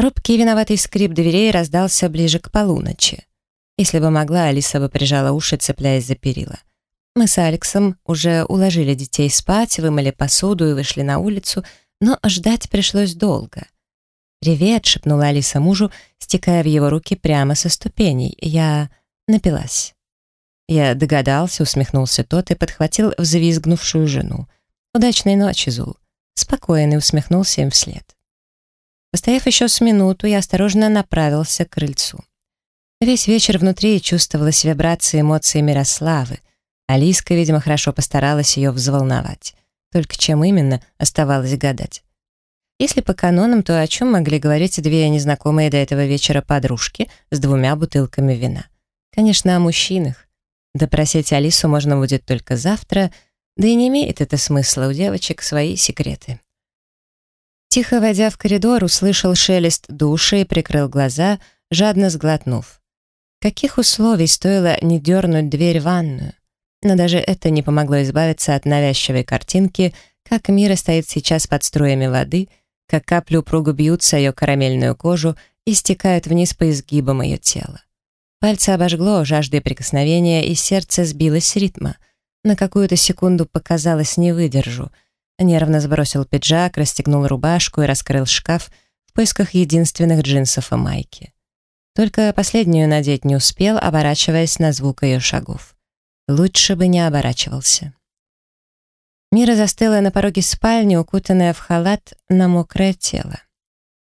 Робкий виноватый скрип дверей раздался ближе к полуночи. Если бы могла, Алиса бы прижала уши, цепляясь за перила. Мы с Алексом уже уложили детей спать, вымыли посуду и вышли на улицу, но ждать пришлось долго. «Привет», — шепнула Алиса мужу, стекая в его руки прямо со ступеней. Я напилась. Я догадался, усмехнулся тот и подхватил взвизгнувшую жену. «Удачной ночи, Зул». Спокойный усмехнулся им вслед. Постояв еще с минуту, я осторожно направился к крыльцу. Весь вечер внутри чувствовалась вибрация эмоций Мирославы. Алиска, видимо, хорошо постаралась ее взволновать. Только чем именно, оставалось гадать. Если по канонам, то о чем могли говорить две незнакомые до этого вечера подружки с двумя бутылками вина? Конечно, о мужчинах. Допросить Алису можно будет только завтра, да и не имеет это смысла, у девочек свои секреты. Тихо войдя в коридор, услышал шелест души и прикрыл глаза, жадно сглотнув. Каких условий стоило не дернуть дверь в ванную? Но даже это не помогло избавиться от навязчивой картинки, как Мира стоит сейчас под струями воды, как капли упруго бьются ее карамельную кожу и стекают вниз по изгибам ее тела. Пальцы обожгло жаждой прикосновения, и сердце сбилось с ритма. На какую-то секунду показалось «не выдержу», Нервно сбросил пиджак, расстегнул рубашку и раскрыл шкаф в поисках единственных джинсов и майки. Только последнюю надеть не успел, оборачиваясь на звук ее шагов. Лучше бы не оборачивался. Мира застыла на пороге спальни, укутанная в халат на мокрое тело.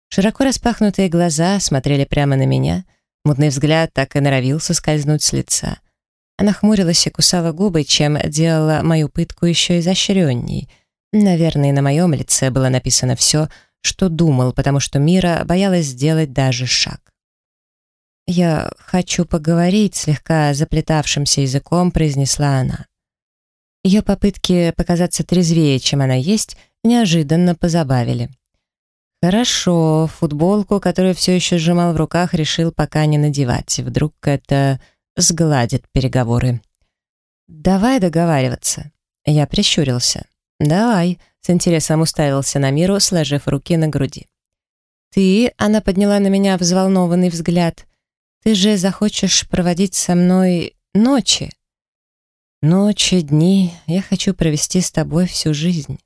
Широко распахнутые глаза смотрели прямо на меня, мутный взгляд так и норовил соскользнуть с лица. Она хмурилась и кусала губы, чем делала мою пытку еще изощренней — Наверное, на моем лице было написано все, что думал, потому что Мира боялась сделать даже шаг. «Я хочу поговорить», — слегка заплетавшимся языком произнесла она. Ее попытки показаться трезвее, чем она есть, неожиданно позабавили. Хорошо, футболку, которую все еще сжимал в руках, решил пока не надевать. Вдруг это сгладит переговоры. «Давай договариваться». Я прищурился. «Давай», — с интересом уставился на миру, сложив руки на груди. «Ты», — она подняла на меня взволнованный взгляд, «ты же захочешь проводить со мной ночи?» «Ночи, дни, я хочу провести с тобой всю жизнь».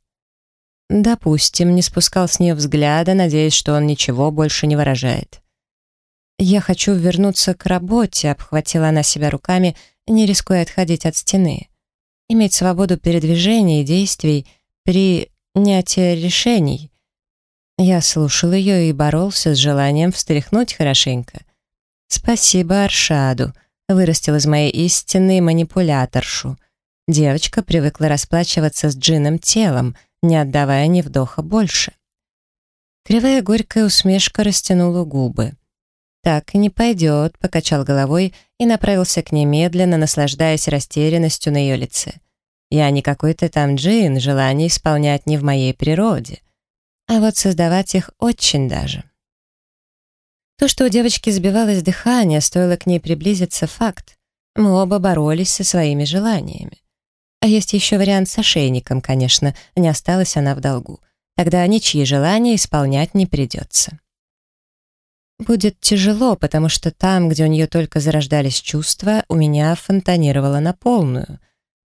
Допустим, не спускал с нее взгляда, надеясь, что он ничего больше не выражает. «Я хочу вернуться к работе», — обхватила она себя руками, не рискуя отходить от стены иметь свободу передвижения и действий при принятии решений. Я слушал ее и боролся с желанием встряхнуть хорошенько. Спасибо Аршаду, вырастил из моей истинной манипуляторшу. Девочка привыкла расплачиваться с джином телом, не отдавая ни вдоха больше. Кривая горькая усмешка растянула губы. «Так не пойдет», — покачал головой и направился к ней медленно, наслаждаясь растерянностью на ее лице. «Я не какой-то там джин, желание исполнять не в моей природе. А вот создавать их очень даже». То, что у девочки сбивалось дыхание, стоило к ней приблизиться, факт. Мы оба боролись со своими желаниями. А есть еще вариант с ошейником, конечно, не осталась она в долгу. Тогда ничьи желания исполнять не придется. Будет тяжело, потому что там, где у нее только зарождались чувства, у меня фонтанировало на полную.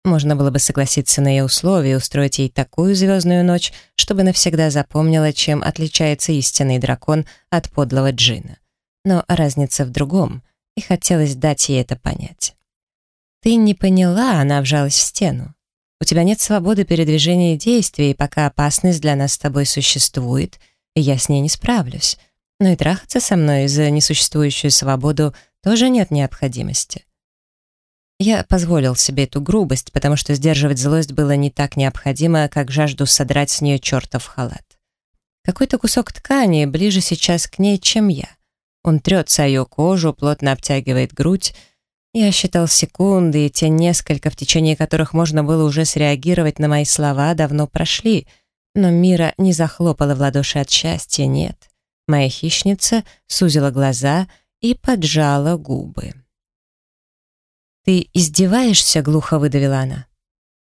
Можно было бы согласиться на ее условия и устроить ей такую звездную ночь, чтобы навсегда запомнила, чем отличается истинный дракон от подлого джина. Но разница в другом, и хотелось дать ей это понять. «Ты не поняла», — она вжалась в стену. «У тебя нет свободы передвижения и действий, и пока опасность для нас с тобой существует, я с ней не справлюсь но и трахаться со мной за несуществующую свободу тоже нет необходимости. Я позволил себе эту грубость, потому что сдерживать злость было не так необходимо, как жажду содрать с нее чертов халат. Какой-то кусок ткани ближе сейчас к ней, чем я. Он трется о ее кожу, плотно обтягивает грудь. Я считал секунды, и те несколько, в течение которых можно было уже среагировать на мои слова, давно прошли, но Мира не захлопала в ладоши от счастья, нет. Моя хищница сузила глаза и поджала губы. «Ты издеваешься?» — глухо выдавила она.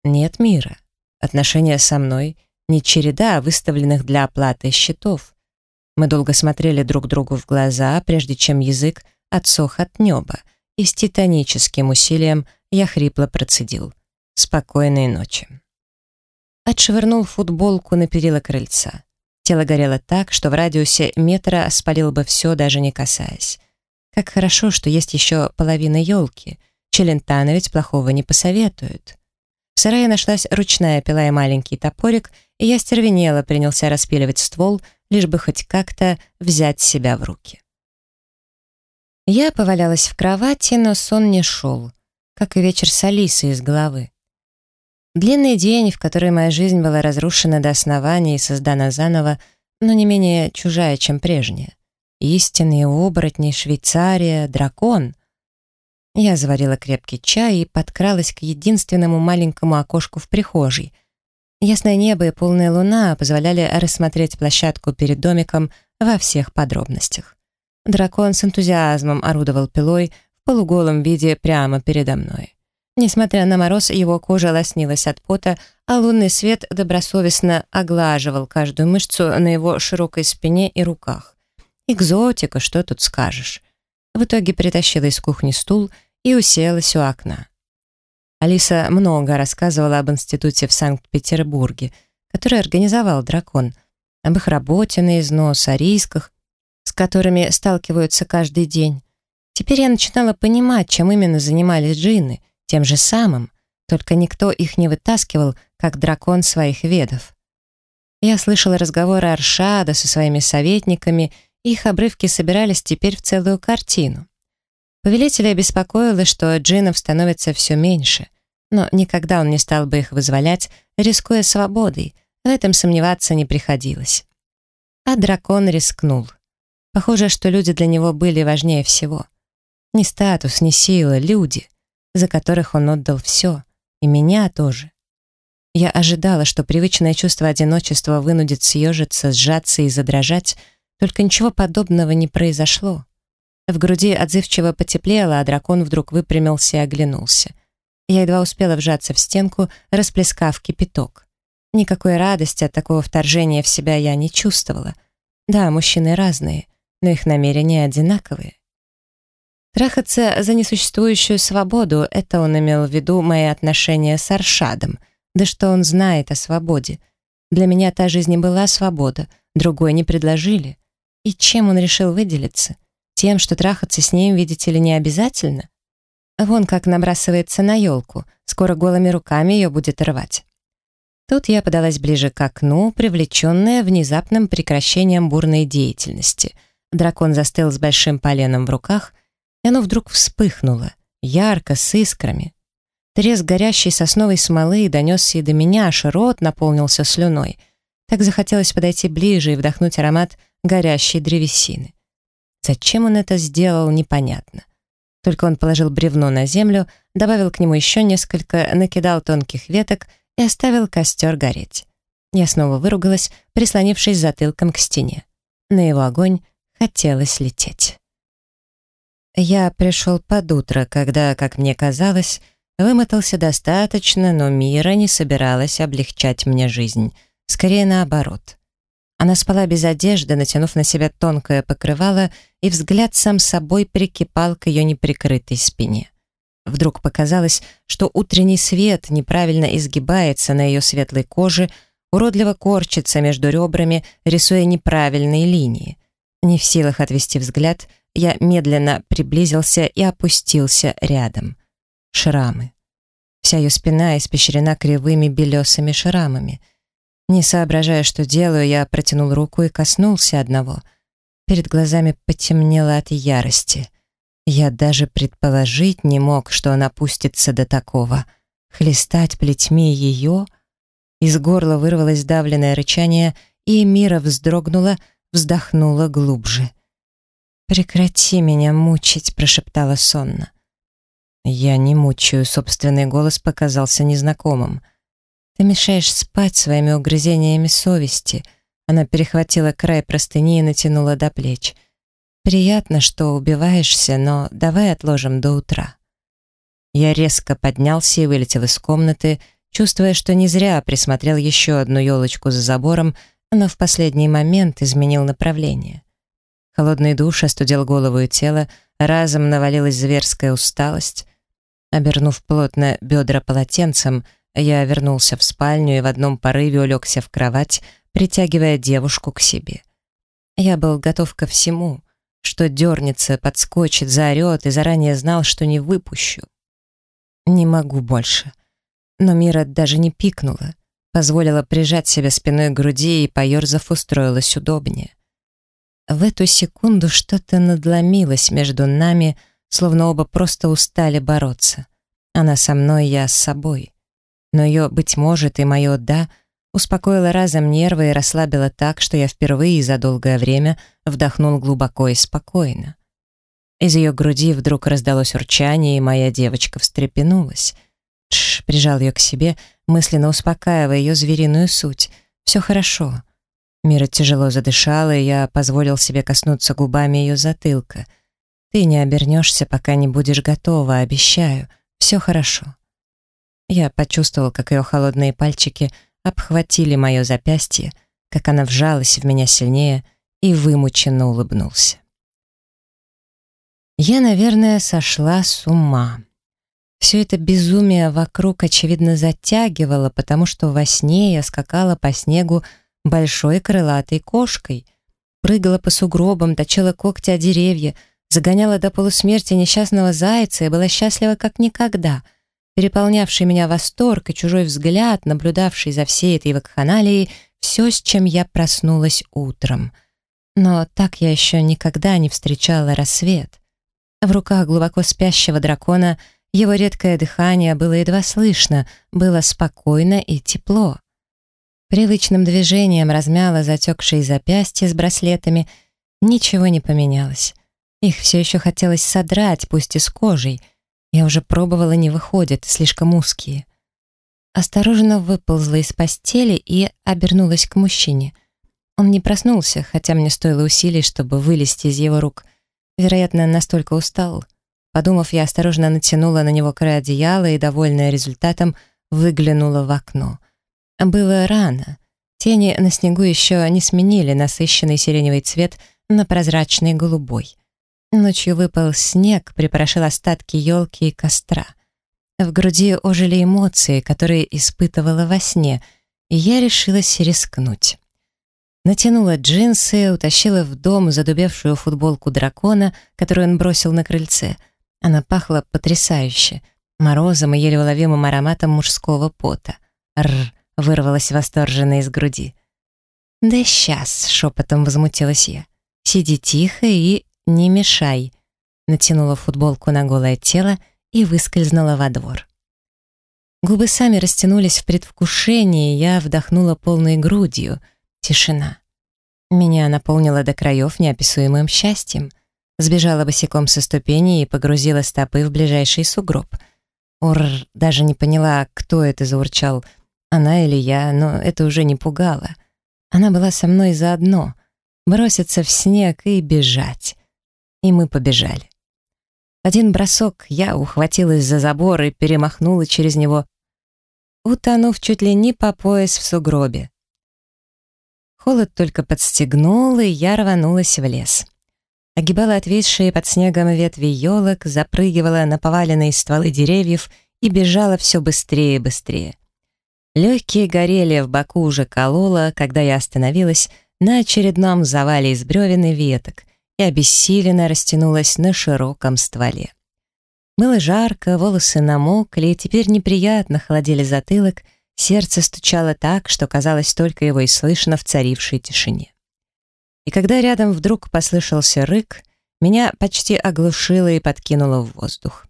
«Нет мира. Отношения со мной — не череда выставленных для оплаты счетов. Мы долго смотрели друг другу в глаза, прежде чем язык отсох от неба, и с титаническим усилием я хрипло процедил. «Спокойной ночи». Отшвырнул футболку на перила крыльца. Тело горело так, что в радиусе метра спалил бы все, даже не касаясь. Как хорошо, что есть еще половина елки. Челентано ведь плохого не посоветуют. В сарае нашлась ручная пила и маленький топорик, и я стервенела, принялся распиливать ствол, лишь бы хоть как-то взять себя в руки. Я повалялась в кровати, но сон не шел, как и вечер с Алисой из головы. Длинный день, в который моя жизнь была разрушена до основания и создана заново, но не менее чужая, чем прежняя. Истинные оборотни, Швейцария, дракон. Я заварила крепкий чай и подкралась к единственному маленькому окошку в прихожей. Ясное небо и полная луна позволяли рассмотреть площадку перед домиком во всех подробностях. Дракон с энтузиазмом орудовал пилой в полуголом виде прямо передо мной. Несмотря на мороз, его кожа лоснилась от пота, а лунный свет добросовестно оглаживал каждую мышцу на его широкой спине и руках. Экзотика, что тут скажешь. В итоге притащила из кухни стул и уселась у окна. Алиса много рассказывала об институте в Санкт-Петербурге, который организовал дракон, об их работе на износ, о рисках, с которыми сталкиваются каждый день. Теперь я начинала понимать, чем именно занимались джинны, тем же самым, только никто их не вытаскивал, как дракон своих ведов. Я слышала разговоры Аршада со своими советниками их обрывки собирались теперь в целую картину. Повелителя беспокоило, что джинов становится все меньше, но никогда он не стал бы их вызволять, рискуя свободой, в этом сомневаться не приходилось. А дракон рискнул. Похоже, что люди для него были важнее всего. Ни статус, ни сила, люди, за которых он отдал все, и меня тоже. Я ожидала, что привычное чувство одиночества вынудит съежиться, сжаться и задрожать, только ничего подобного не произошло. В груди отзывчиво потеплело, а дракон вдруг выпрямился и оглянулся. Я едва успела вжаться в стенку, расплескав кипяток. Никакой радости от такого вторжения в себя я не чувствовала. Да, мужчины разные, но их намерения одинаковые. Трахаться за несуществующую свободу — это он имел в виду мои отношения с Аршадом. Да что он знает о свободе? Для меня та жизнь была свобода, другой не предложили. И чем он решил выделиться? Тем, что трахаться с ним, видите ли, не обязательно? Вон как набрасывается на елку, скоро голыми руками ее будет рвать. Тут я подалась ближе к окну, привлеченная внезапным прекращением бурной деятельности. Дракон застыл с большим поленом в руках, и оно вдруг вспыхнуло, ярко, с искрами. Треск горящей сосновой смолы донесся и до меня, аж рот наполнился слюной. Так захотелось подойти ближе и вдохнуть аромат горящей древесины. Зачем он это сделал, непонятно. Только он положил бревно на землю, добавил к нему еще несколько, накидал тонких веток и оставил костер гореть. Я снова выругалась, прислонившись затылком к стене. На его огонь хотелось лететь. Я пришел под утро, когда, как мне казалось, вымотался достаточно, но Мира не собиралась облегчать мне жизнь. Скорее наоборот. Она спала без одежды, натянув на себя тонкое покрывало, и взгляд сам собой прикипал к ее неприкрытой спине. Вдруг показалось, что утренний свет неправильно изгибается на ее светлой коже, уродливо корчится между ребрами, рисуя неправильные линии. Не в силах отвести взгляд, я медленно приблизился и опустился рядом. Шрамы. Вся ее спина испещрена кривыми белесыми шрамами. Не соображая, что делаю, я протянул руку и коснулся одного. Перед глазами потемнело от ярости. Я даже предположить не мог, что он опустится до такого. Хлестать плетьми ее... Из горла вырвалось давленное рычание, и Мира вздрогнула, вздохнула глубже. «Прекрати меня мучить», — прошептала сонно. «Я не мучаю», — собственный голос показался незнакомым. Ты мешаешь спать своими угрызениями совести. Она перехватила край простыни и натянула до плеч. Приятно, что убиваешься, но давай отложим до утра. Я резко поднялся и вылетел из комнаты, чувствуя, что не зря присмотрел еще одну елочку за забором, но в последний момент изменил направление. Холодный душ остудил голову и тело, разом навалилась зверская усталость. Обернув плотно бедра полотенцем, я вернулся в спальню и в одном порыве улегся в кровать, притягивая девушку к себе. Я был готов ко всему, что дернется, подскочит, заорет и заранее знал, что не выпущу. Не могу больше. Но Мира даже не пикнула, позволила прижать себя спиной к груди и, поерзав, устроилась удобнее. В эту секунду что-то надломилось между нами, словно оба просто устали бороться. Она со мной, я с собой. Но ее, быть может, и мое «да» успокоило разом нервы и расслабило так, что я впервые за долгое время вдохнул глубоко и спокойно. Из ее груди вдруг раздалось урчание, и моя девочка встрепенулась. Тш, прижал ее к себе, мысленно успокаивая ее звериную суть. «Все хорошо». Мира тяжело задышала, и я позволил себе коснуться губами ее затылка. «Ты не обернешься, пока не будешь готова, обещаю. Все хорошо». Я почувствовал, как ее холодные пальчики обхватили мое запястье, как она вжалась в меня сильнее и вымученно улыбнулся. Я, наверное, сошла с ума. Все это безумие вокруг, очевидно, затягивало, потому что во сне я скакала по снегу большой крылатой кошкой, прыгала по сугробам, точила когти о деревья, загоняла до полусмерти несчастного зайца и была счастлива как никогда. Переполнявший меня восторг и чужой взгляд, наблюдавший за всей этой вакханалией, все, с чем я проснулась утром. Но так я еще никогда не встречала рассвет. В руках глубоко спящего дракона его редкое дыхание было едва слышно, было спокойно и тепло. Привычным движением размяла затекшие запястья с браслетами. Ничего не поменялось. Их все еще хотелось содрать, пусть и с кожей. Я уже пробовала, не выходит, слишком узкие. Осторожно выползла из постели и обернулась к мужчине. Он не проснулся, хотя мне стоило усилий, чтобы вылезти из его рук. Вероятно, настолько устал. Подумав, я осторожно натянула на него край одеяла и, довольная результатом, выглянула в окно. Было рано. Тени на снегу еще не сменили насыщенный сиреневый цвет на прозрачный голубой. Ночью выпал снег, припорошил остатки елки и костра. В груди ожили эмоции, которые испытывала во сне, и я решилась рискнуть. Натянула джинсы, утащила в дом задубевшую футболку дракона, которую он бросил на крыльце. Она пахла потрясающе, морозом и еле уловимым ароматом мужского пота. Рр, вырвалась восторженно из груди. «Да сейчас», — шепотом возмутилась я. «Сиди тихо и не мешай», — натянула футболку на голое тело и выскользнула во двор. Губы сами растянулись в предвкушении, я вдохнула полной грудью — Тишина. Меня наполнила до краев неописуемым счастьем. Сбежала босиком со ступени и погрузила стопы в ближайший сугроб. Ур, даже не поняла, кто это заурчал, она или я, но это уже не пугало. Она была со мной заодно. Броситься в снег и бежать. И мы побежали. Один бросок я ухватилась за забор и перемахнула через него, утонув чуть ли не по пояс в сугробе. Холод только подстегнул, и я рванулась в лес. Огибала отвисшие под снегом ветви елок, запрыгивала на поваленные стволы деревьев и бежала все быстрее и быстрее. Легкие горели, в боку уже кололо, когда я остановилась на очередном завале из бревен и веток и обессиленно растянулась на широком стволе. Было жарко, волосы намокли, и теперь неприятно холодили затылок — Сердце стучало так, что казалось только его и слышно в царившей тишине. И когда рядом вдруг послышался рык, меня почти оглушило и подкинуло в воздух.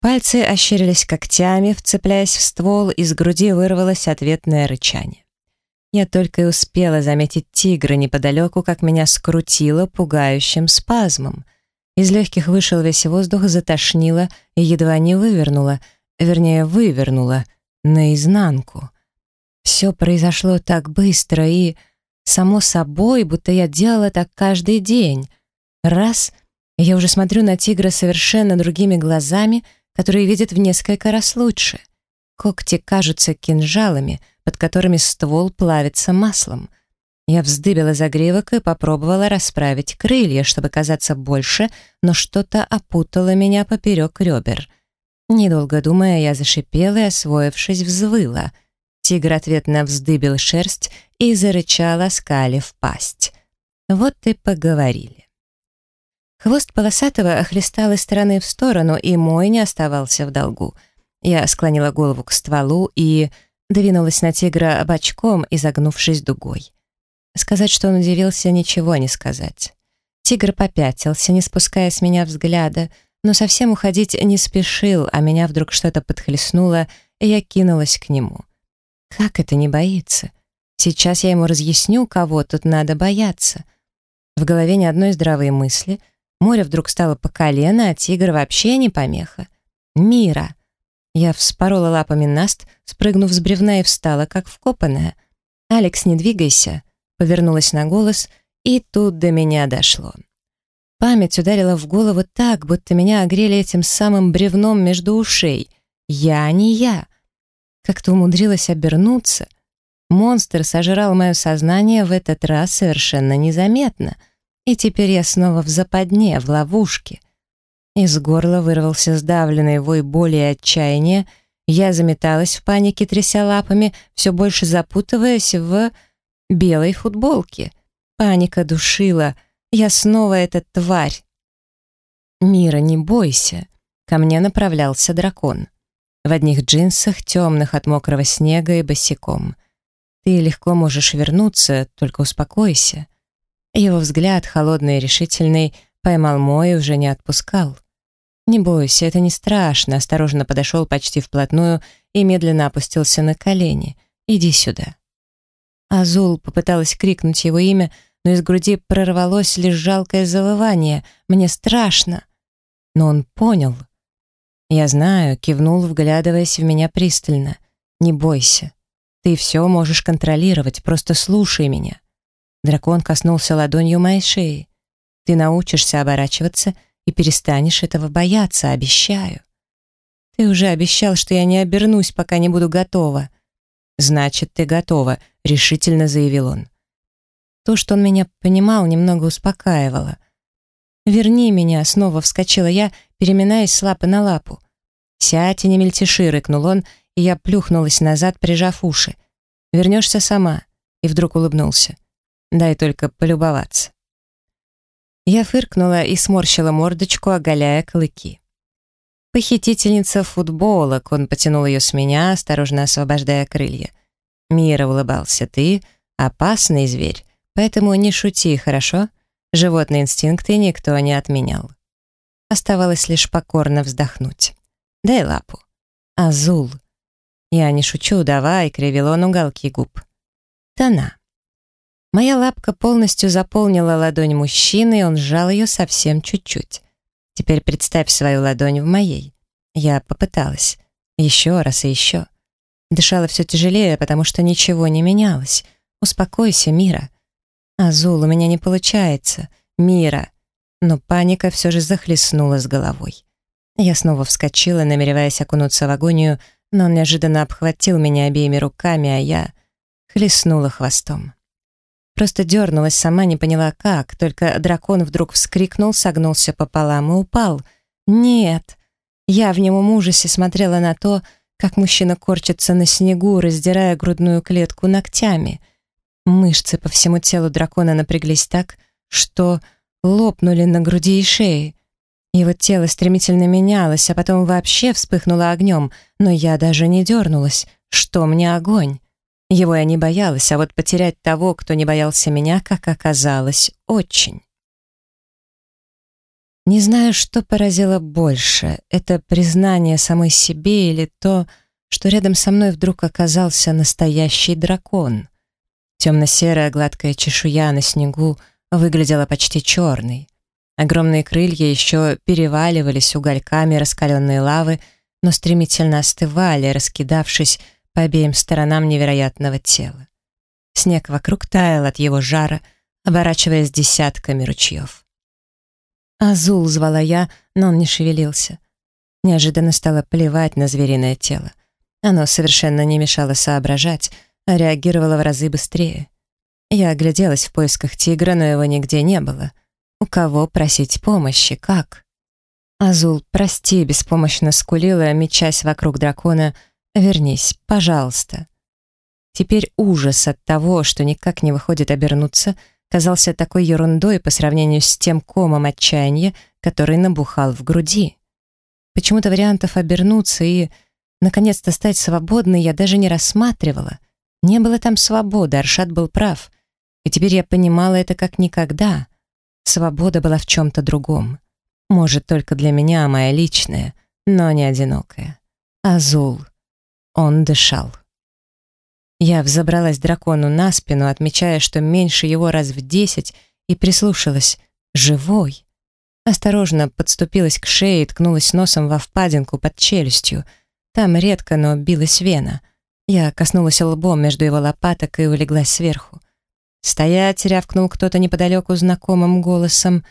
Пальцы ощерились когтями, вцепляясь в ствол, из груди вырвалось ответное рычание. Я только и успела заметить тигра неподалеку, как меня скрутило пугающим спазмом. Из легких вышел весь воздух, затошнило и едва не вывернуло, вернее, вывернуло — наизнанку. Все произошло так быстро и, само собой, будто я делала так каждый день. Раз — я уже смотрю на тигра совершенно другими глазами, которые видят в несколько раз лучше. Когти кажутся кинжалами, под которыми ствол плавится маслом. Я вздыбила загривок и попробовала расправить крылья, чтобы казаться больше, но что-то опутало меня поперек ребер. Недолго думая, я зашипела и, освоившись, взвыла. Тигр ответно вздыбил шерсть и зарычал, оскалив пасть. Вот и поговорили. Хвост полосатого охлестал из стороны в сторону, и мой не оставался в долгу. Я склонила голову к стволу и двинулась на тигра бочком, изогнувшись дугой. Сказать, что он удивился, ничего не сказать. Тигр попятился, не спуская с меня взгляда, но совсем уходить не спешил, а меня вдруг что-то подхлестнуло, и я кинулась к нему. Как это не боится? Сейчас я ему разъясню, кого тут надо бояться. В голове ни одной здравой мысли. Море вдруг стало по колено, а тигр вообще не помеха. Мира. Я вспорола лапами наст, спрыгнув с бревна и встала, как вкопанная. «Алекс, не двигайся!» Повернулась на голос, и тут до меня дошло. Память ударила в голову так, будто меня огрели этим самым бревном между ушей. Я не я. Как-то умудрилась обернуться. Монстр сожрал мое сознание в этот раз совершенно незаметно. И теперь я снова в западне, в ловушке. Из горла вырвался сдавленный вой боли и отчаяния. Я заметалась в панике, тряся лапами, все больше запутываясь в белой футболке. Паника душила. Я снова эта тварь. «Мира, не бойся!» Ко мне направлялся дракон. В одних джинсах, темных от мокрого снега и босиком. «Ты легко можешь вернуться, только успокойся». Его взгляд, холодный и решительный, поймал мой и уже не отпускал. «Не бойся, это не страшно», осторожно подошел почти вплотную и медленно опустился на колени. «Иди сюда». Азул попыталась крикнуть его имя, но из груди прорвалось лишь жалкое завывание. «Мне страшно!» Но он понял. «Я знаю», — кивнул, вглядываясь в меня пристально. «Не бойся. Ты все можешь контролировать, просто слушай меня». Дракон коснулся ладонью моей шеи. «Ты научишься оборачиваться и перестанешь этого бояться, обещаю». «Ты уже обещал, что я не обернусь, пока не буду готова». «Значит, ты готова», — решительно заявил он. То, что он меня понимал, немного успокаивало. «Верни меня», — снова вскочила я, переминаясь с лапы на лапу. «Сядь и не мельтеши», — рыкнул он, и я плюхнулась назад, прижав уши. «Вернешься сама», — и вдруг улыбнулся. «Дай только полюбоваться». Я фыркнула и сморщила мордочку, оголяя клыки. «Похитительница футболок», — он потянул ее с меня, осторожно освобождая крылья. Мира улыбался. «Ты опасный зверь, поэтому не шути, хорошо? Животные инстинкты никто не отменял». Оставалось лишь покорно вздохнуть. «Дай лапу». «Азул». «Я не шучу, давай», — кривил он уголки губ. «Тона». Моя лапка полностью заполнила ладонь мужчины, и он сжал ее совсем чуть-чуть. «Теперь представь свою ладонь в моей». Я попыталась. Еще раз и еще. Дышала все тяжелее, потому что ничего не менялось. Успокойся, Мира. Азул, у меня не получается. Мира. Но паника все же захлестнула с головой. Я снова вскочила, намереваясь окунуться в агонию, но он неожиданно обхватил меня обеими руками, а я хлестнула хвостом. Просто дернулась, сама не поняла как, только дракон вдруг вскрикнул, согнулся пополам и упал. «Нет!» Я в немом ужасе смотрела на то, как мужчина корчится на снегу, раздирая грудную клетку ногтями. Мышцы по всему телу дракона напряглись так, что лопнули на груди и шее. Его тело стремительно менялось, а потом вообще вспыхнуло огнем, но я даже не дернулась. Что мне огонь? Его я не боялась, а вот потерять того, кто не боялся меня, как оказалось, очень. Не знаю, что поразило больше, это признание самой себе или то, что рядом со мной вдруг оказался настоящий дракон. Темно-серая гладкая чешуя на снегу выглядела почти черной. Огромные крылья еще переваливались угольками раскаленной лавы, но стремительно остывали, раскидавшись по обеим сторонам невероятного тела. Снег вокруг таял от его жара, оборачиваясь десятками ручьев. «Азул!» — звала я, но он не шевелился. Неожиданно стало плевать на звериное тело. Оно совершенно не мешало соображать, а реагировало в разы быстрее. Я огляделась в поисках тигра, но его нигде не было. У кого просить помощи? Как? Азул, прости, беспомощно скулила, мечась вокруг дракона. Вернись, пожалуйста. Теперь ужас от того, что никак не выходит обернуться, казался такой ерундой по сравнению с тем комом отчаяния, который набухал в груди. Почему-то вариантов обернуться и, наконец-то, стать свободной я даже не рассматривала. Не было там свободы, Аршат был прав. И теперь я понимала это как никогда. Свобода была в чем-то другом. Может, только для меня, моя личная, но не одинокая. Азул. Он дышал. Я взобралась дракону на спину, отмечая, что меньше его раз в десять, и прислушалась. Живой. Осторожно подступилась к шее и ткнулась носом во впадинку под челюстью. Там редко, но билась вена. Я коснулась лбом между его лопаток и улеглась сверху. «Стоять!» — рявкнул кто-то неподалеку знакомым голосом.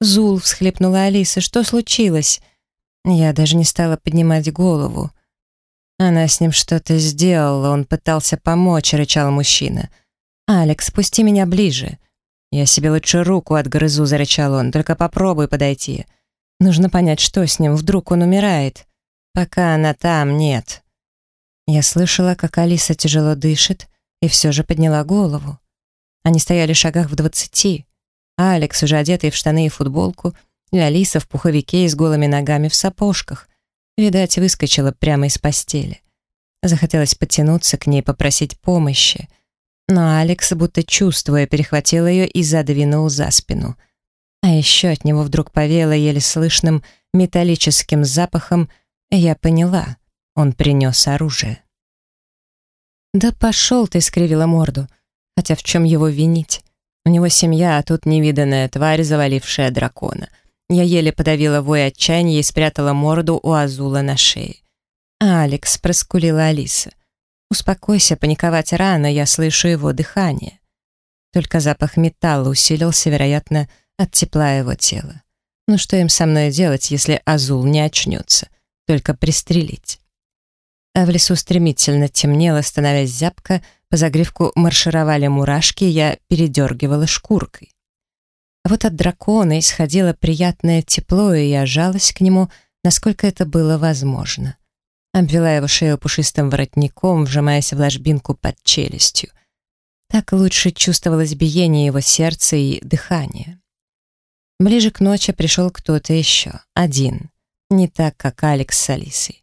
«Зул!» — всхлипнула Алиса. «Что случилось?» Я даже не стала поднимать голову. Она с ним что-то сделала, он пытался помочь, рычал мужчина. «Алекс, пусти меня ближе». «Я себе лучше руку отгрызу», — зарычал он, «только попробуй подойти. Нужно понять, что с ним, вдруг он умирает. Пока она там, нет». Я слышала, как Алиса тяжело дышит, и все же подняла голову. Они стояли в шагах в двадцати. Алекс, уже одетый в штаны и футболку, и Алиса в пуховике и с голыми ногами в сапожках. Видать, выскочила прямо из постели. Захотелось потянуться к ней, попросить помощи. Но Алекс, будто чувствуя, перехватил ее и задвинул за спину. А еще от него вдруг повеяло еле слышным металлическим запахом, и я поняла, он принес оружие. «Да пошел ты!» — скривила морду. Хотя в чем его винить? У него семья, а тут невиданная тварь, завалившая дракона — я еле подавила вой отчаяния и спрятала морду у Азула на шее. «Алекс», — проскулила Алиса. «Успокойся, паниковать рано, я слышу его дыхание». Только запах металла усилился, вероятно, от тепла его тела. Ну что им со мной делать, если Азул не очнется? Только пристрелить. А в лесу стремительно темнело, становясь зябко, по загривку маршировали мурашки, я передергивала шкуркой. Вот от дракона исходило приятное тепло, и я жалась к нему, насколько это было возможно. Обвела его шею пушистым воротником, вжимаясь в ложбинку под челюстью. Так лучше чувствовалось биение его сердца и дыхание. Ближе к ночи пришел кто-то еще, один, не так, как Алекс с Алисой.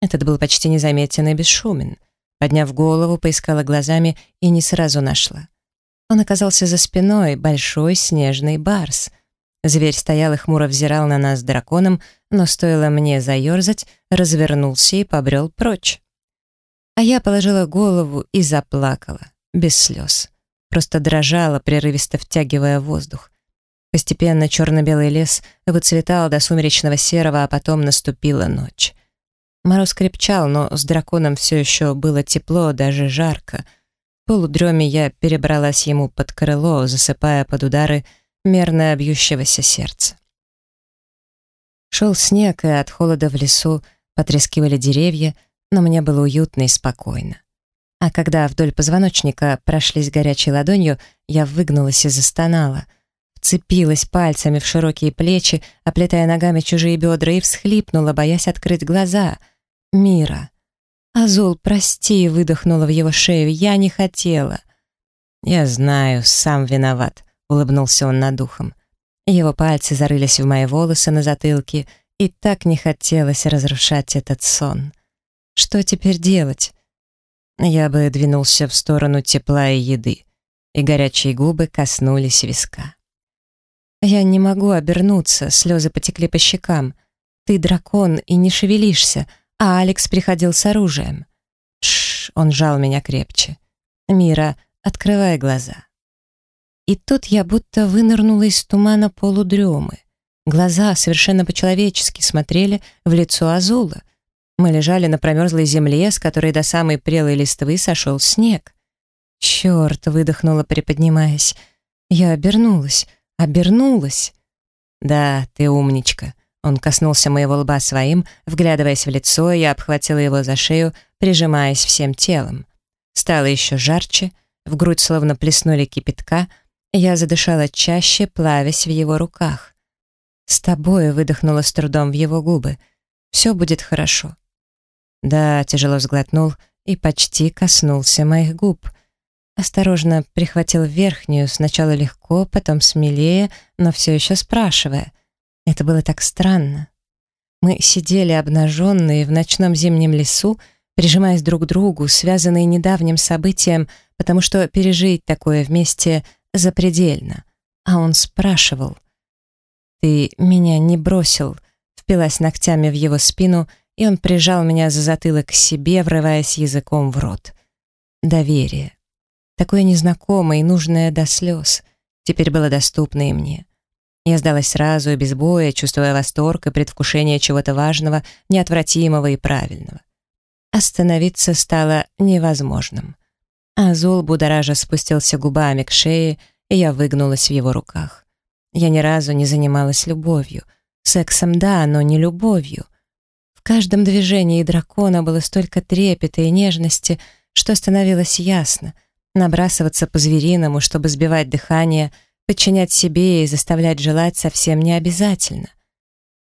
Этот был почти незаметен и бесшумен. Подняв голову, поискала глазами и не сразу нашла. Он оказался за спиной, большой снежный барс. Зверь стоял и хмуро взирал на нас драконом, но стоило мне заерзать, развернулся и побрел прочь. А я положила голову и заплакала, без слез. Просто дрожала, прерывисто втягивая воздух. Постепенно черно-белый лес выцветал до сумеречного серого, а потом наступила ночь. Мороз крепчал, но с драконом все еще было тепло, даже жарко — полудреме я перебралась ему под крыло, засыпая под удары мерно бьющегося сердца. Шел снег, и от холода в лесу потрескивали деревья, но мне было уютно и спокойно. А когда вдоль позвоночника прошлись горячей ладонью, я выгнулась и застонала. Вцепилась пальцами в широкие плечи, оплетая ногами чужие бедра, и всхлипнула, боясь открыть глаза. «Мира!» «Азул, прости», — выдохнула в его шею, — «я не хотела». «Я знаю, сам виноват», — улыбнулся он над ухом. Его пальцы зарылись в мои волосы на затылке, и так не хотелось разрушать этот сон. Что теперь делать? Я бы двинулся в сторону тепла и еды, и горячие губы коснулись виска. «Я не могу обернуться», — слезы потекли по щекам. «Ты дракон и не шевелишься, а Алекс приходил с оружием. Шш, он жал меня крепче. Мира, открывай глаза. И тут я будто вынырнула из тумана полудремы. Глаза совершенно по-человечески смотрели в лицо Азула. Мы лежали на промерзлой земле, с которой до самой прелой листвы сошел снег. «Черт!» — выдохнула, приподнимаясь. Я обернулась, обернулась. «Да, ты умничка», он коснулся моего лба своим, вглядываясь в лицо, я обхватила его за шею, прижимаясь всем телом. Стало еще жарче, В грудь словно плеснули кипятка, я задышала чаще, плавясь в его руках. «С тобой», — выдохнула с трудом в его губы, — «все будет хорошо». Да, тяжело сглотнул и почти коснулся моих губ. Осторожно прихватил верхнюю, сначала легко, потом смелее, но все еще спрашивая. Это было так странно. Мы сидели обнаженные в ночном зимнем лесу, прижимаясь друг к другу, связанные недавним событием, потому что пережить такое вместе запредельно. А он спрашивал. «Ты меня не бросил», впилась ногтями в его спину, и он прижал меня за затылок к себе, врываясь языком в рот. Доверие. Такое незнакомое и нужное до слез. Теперь было доступно и мне. Я сдалась сразу и без боя, чувствуя восторг и предвкушение чего-то важного, неотвратимого и правильного. Остановиться стало невозможным. Азул будоража спустился губами к шее, и я выгнулась в его руках. Я ни разу не занималась любовью. Сексом да, но не любовью. В каждом движении дракона было столько трепета и нежности, что становилось ясно. Набрасываться по-звериному, чтобы сбивать дыхание — Подчинять себе и заставлять желать совсем не обязательно.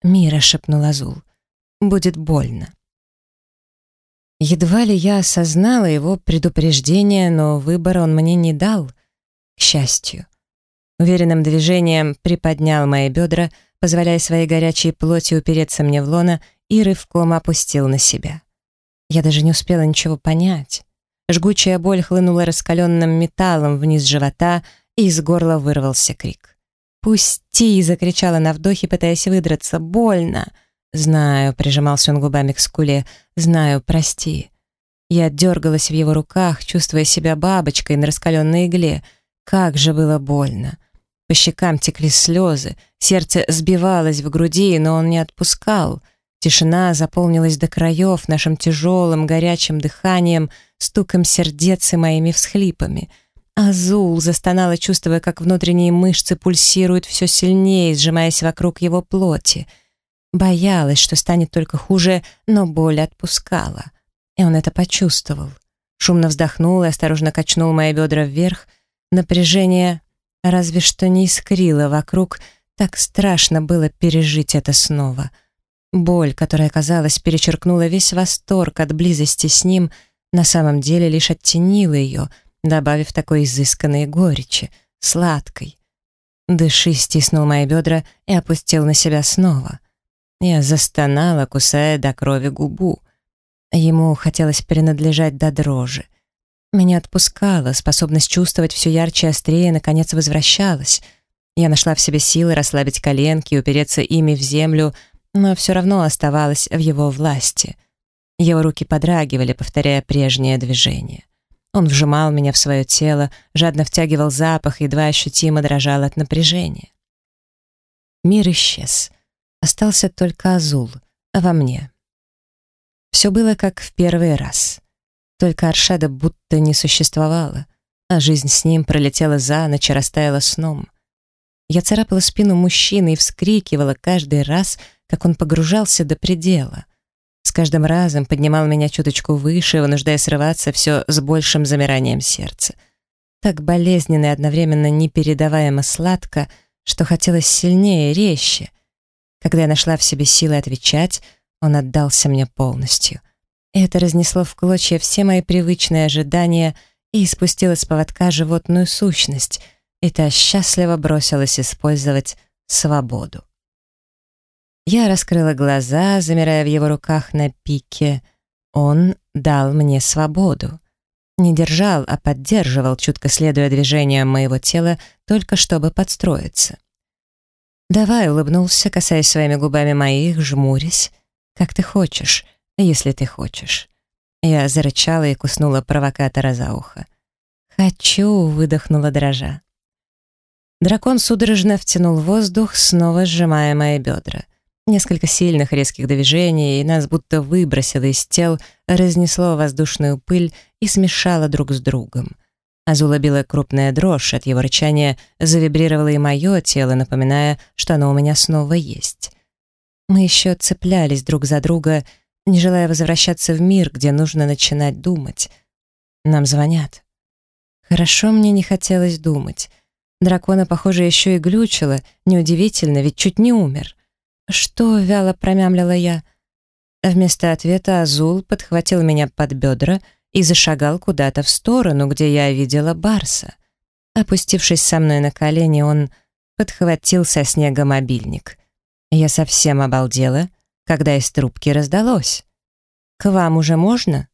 «Мира», — шепнул Азул, — «будет больно». Едва ли я осознала его предупреждение, но выбор он мне не дал, к счастью. Уверенным движением приподнял мои бедра, позволяя своей горячей плоти упереться мне в лоно и рывком опустил на себя. Я даже не успела ничего понять. Жгучая боль хлынула раскаленным металлом вниз живота, и из горла вырвался крик. «Пусти!» — закричала на вдохе, пытаясь выдраться. «Больно!» «Знаю», — прижимался он губами к скуле. «Знаю, прости». Я дергалась в его руках, чувствуя себя бабочкой на раскаленной игле. Как же было больно. По щекам текли слезы, сердце сбивалось в груди, но он не отпускал. Тишина заполнилась до краев нашим тяжелым, горячим дыханием, стуком сердец и моими всхлипами — Азул застонала, чувствуя, как внутренние мышцы пульсируют все сильнее, сжимаясь вокруг его плоти. Боялась, что станет только хуже, но боль отпускала. И он это почувствовал. Шумно вздохнул и осторожно качнул мои бедра вверх. Напряжение разве что не искрило вокруг, так страшно было пережить это снова. Боль, которая, казалось, перечеркнула весь восторг от близости с ним, на самом деле лишь оттенила ее — добавив такой изысканной горечи, сладкой. Дыши стиснул мои бедра и опустил на себя снова. Я застонала, кусая до крови губу. Ему хотелось принадлежать до дрожи. Меня отпускало, способность чувствовать все ярче и острее наконец возвращалась. Я нашла в себе силы расслабить коленки и упереться ими в землю, но все равно оставалась в его власти. Его руки подрагивали, повторяя прежнее движение. Он вжимал меня в свое тело, жадно втягивал запах, едва ощутимо дрожал от напряжения. Мир исчез. Остался только Азул, а во мне. Все было как в первый раз. Только Аршада будто не существовало, а жизнь с ним пролетела за ночь и растаяла сном. Я царапала спину мужчины и вскрикивала каждый раз, как он погружался до предела — с каждым разом поднимал меня чуточку выше, вынуждая срываться все с большим замиранием сердца. Так болезненно и одновременно непередаваемо сладко, что хотелось сильнее резче. Когда я нашла в себе силы отвечать, он отдался мне полностью. И это разнесло в клочья все мои привычные ожидания и испустило с поводка животную сущность, и та счастливо бросилась использовать свободу. Я раскрыла глаза, замирая в его руках на пике. Он дал мне свободу. Не держал, а поддерживал, чутко следуя движениям моего тела, только чтобы подстроиться. «Давай», — улыбнулся, касаясь своими губами моих, жмурясь. «Как ты хочешь, если ты хочешь». Я зарычала и куснула провокатора за ухо. «Хочу», — выдохнула дрожа. Дракон судорожно втянул воздух, снова сжимая мои бедра. Несколько сильных резких движений, и нас будто выбросило из тел, разнесло воздушную пыль и смешало друг с другом. Азула била крупная дрожь, от его рычания завибрировало и мое тело, напоминая, что оно у меня снова есть. Мы еще цеплялись друг за друга, не желая возвращаться в мир, где нужно начинать думать. Нам звонят. Хорошо мне не хотелось думать. Дракона, похоже, еще и глючило. Неудивительно, ведь чуть не умер. «Что?» — вяло промямлила я. Вместо ответа Азул подхватил меня под бедра и зашагал куда-то в сторону, где я видела Барса. Опустившись со мной на колени, он подхватил со снега мобильник. Я совсем обалдела, когда из трубки раздалось. «К вам уже можно?»